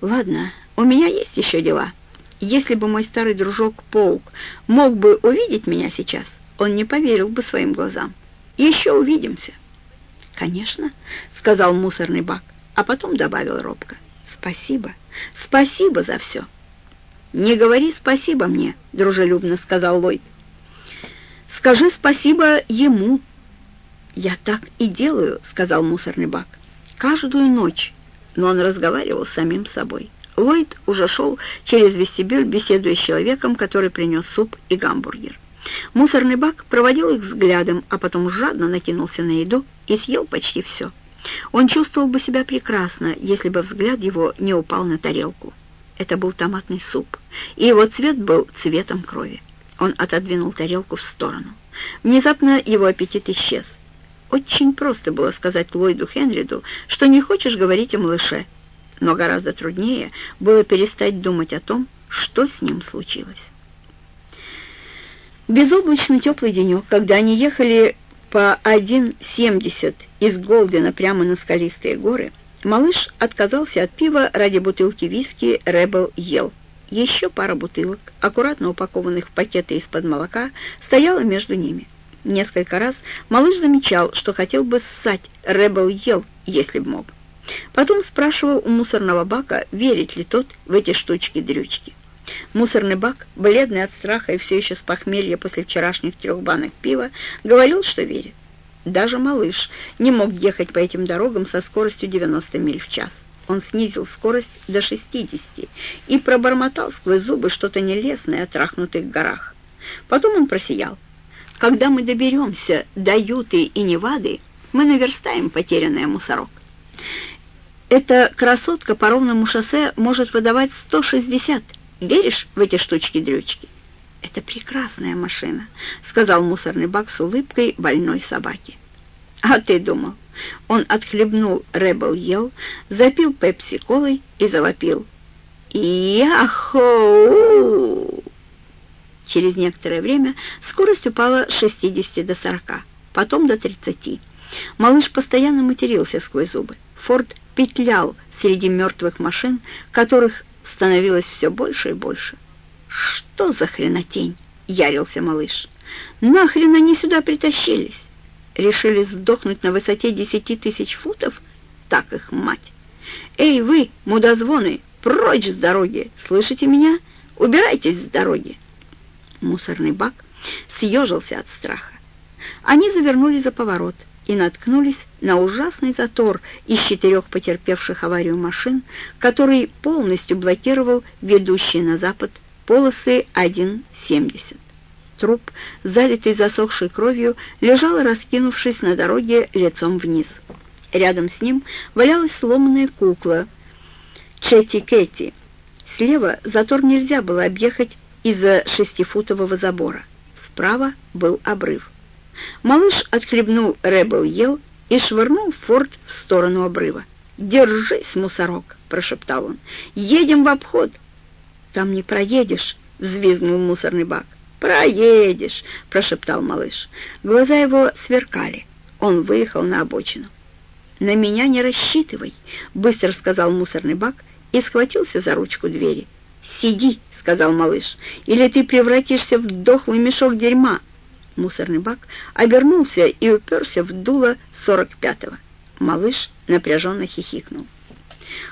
Ладно, у меня есть еще дела. Если бы мой старый дружок Паук мог бы увидеть меня сейчас, он не поверил бы своим глазам. Еще увидимся. Конечно, сказал мусорный бак, а потом добавил робко. Спасибо, спасибо за все. Не говори спасибо мне, дружелюбно сказал Ллойд. Скажи спасибо ему. Я так и делаю, сказал мусорный бак. Каждую ночь. Но он разговаривал с самим собой. Ллойд уже шел через вестибюль, беседуя с человеком, который принес суп и гамбургер. Мусорный бак проводил их взглядом, а потом жадно накинулся на еду и съел почти все. Он чувствовал бы себя прекрасно, если бы взгляд его не упал на тарелку. Это был томатный суп, и его цвет был цветом крови. Он отодвинул тарелку в сторону. Внезапно его аппетит исчез. Очень просто было сказать Ллойду Хенриду, что не хочешь говорить о малыше, но гораздо труднее было перестать думать о том, что с ним случилось. Безоблачный теплый денек, когда они ехали по 1,70 из Голдена прямо на скалистые горы, малыш отказался от пива ради бутылки виски «Rebel ел». Еще пара бутылок, аккуратно упакованных в пакеты из-под молока, стояла между ними. Несколько раз малыш замечал, что хотел бы ссать «Rebel ел», если б мог. Потом спрашивал у мусорного бака, верит ли тот в эти штучки-дрючки. Мусорный бак, бледный от страха и все еще с похмелья после вчерашних трех банок пива, говорил, что верит. Даже малыш не мог ехать по этим дорогам со скоростью 90 миль в час. Он снизил скорость до 60 и пробормотал сквозь зубы что-то нелестное о трахнутых горах. Потом он просиял. «Когда мы доберемся до Юты и Невады, мы наверстаем потерянное мусорок. Эта красотка по ровному шоссе может выдавать 160 Веришь в эти штучки-дрючки?» «Это прекрасная машина», — сказал мусорный бак с улыбкой больной собаки. «А ты думал?» Он отхлебнул Рэббл ел, запил пепси-колой и завопил. «Яхоу!» Через некоторое время скорость упала с 60 до 40, потом до 30. Малыш постоянно матерился сквозь зубы. Форд петлял среди мертвых машин, которых становилось все больше и больше. «Что за хренотень?» — ярился малыш. «Нахрен они сюда притащились? Решили сдохнуть на высоте десяти тысяч футов? Так их мать! Эй, вы, мудозвоны, прочь с дороги! Слышите меня? Убирайтесь с дороги!» Мусорный бак съежился от страха. Они завернули за поворот — и наткнулись на ужасный затор из четырех потерпевших аварию машин, который полностью блокировал ведущие на запад полосы 1.70. Труп, залитый засохшей кровью, лежал, раскинувшись на дороге лицом вниз. Рядом с ним валялась сломанная кукла Четти Кэти. Слева затор нельзя было объехать из-за шестифутового забора. Справа был обрыв. Малыш отхлебнул Рэббл ел и швырнул форт в сторону обрыва. «Держись, мусорок!» — прошептал он. «Едем в обход!» «Там не проедешь!» — взвизгнул мусорный бак. «Проедешь!» — прошептал малыш. Глаза его сверкали. Он выехал на обочину. «На меня не рассчитывай!» — быстро сказал мусорный бак и схватился за ручку двери. «Сиди!» — сказал малыш. «Или ты превратишься в дохлый мешок дерьма!» Мусорный бак обернулся и уперся в дуло сорок пятого. Малыш напряженно хихикнул.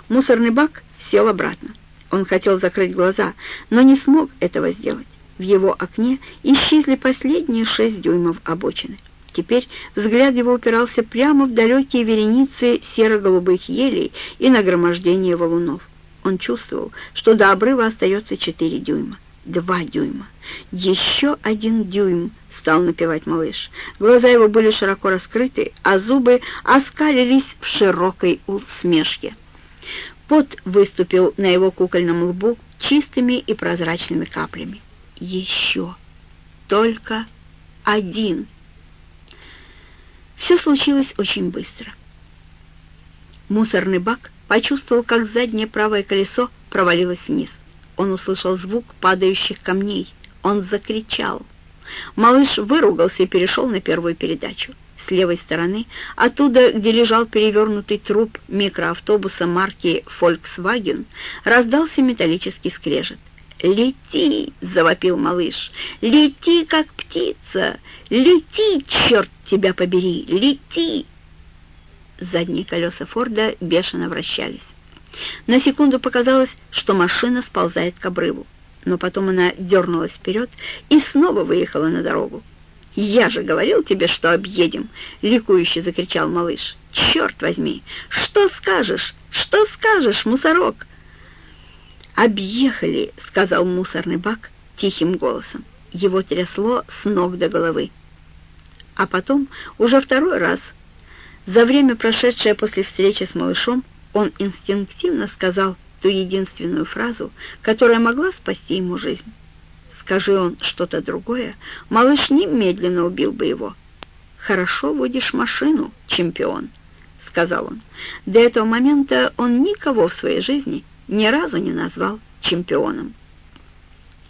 Мусорный бак сел обратно. Он хотел закрыть глаза, но не смог этого сделать. В его окне исчезли последние шесть дюймов обочины. Теперь взгляд его упирался прямо в далекие вереницы серо-голубых елей и нагромождение валунов. Он чувствовал, что до обрыва остается четыре дюйма, два дюйма, еще один дюйм, стал напевать малыш. Глаза его были широко раскрыты, а зубы оскалились в широкой усмешке. Пот выступил на его кукольном лбу чистыми и прозрачными каплями. Еще. Только один. Все случилось очень быстро. Мусорный бак почувствовал, как заднее правое колесо провалилось вниз. Он услышал звук падающих камней. Он закричал — Малыш выругался и перешел на первую передачу. с левой стороны, оттуда, где лежал перевернутый труп микроавтобуса марки Volkswagen, раздался металлический скрежет. «Лети!» — завопил малыш. «Лети, как птица! Лети, черт тебя побери! Лети!» Задние колеса Форда бешено вращались. На секунду показалось, что машина сползает к обрыву, но потом она дернулась вперед и снова выехала на дорогу. «Я же говорил тебе, что объедем!» — ликующе закричал малыш. «Черт возьми! Что скажешь? Что скажешь, мусорок?» «Объехали!» — сказал мусорный бак тихим голосом. Его трясло с ног до головы. А потом, уже второй раз, за время, прошедшее после встречи с малышом, он инстинктивно сказал ту единственную фразу, которая могла спасти ему жизнь. Скажи он что-то другое, малыш немедленно убил бы его. «Хорошо водишь машину, чемпион», — сказал он. До этого момента он никого в своей жизни ни разу не назвал чемпионом.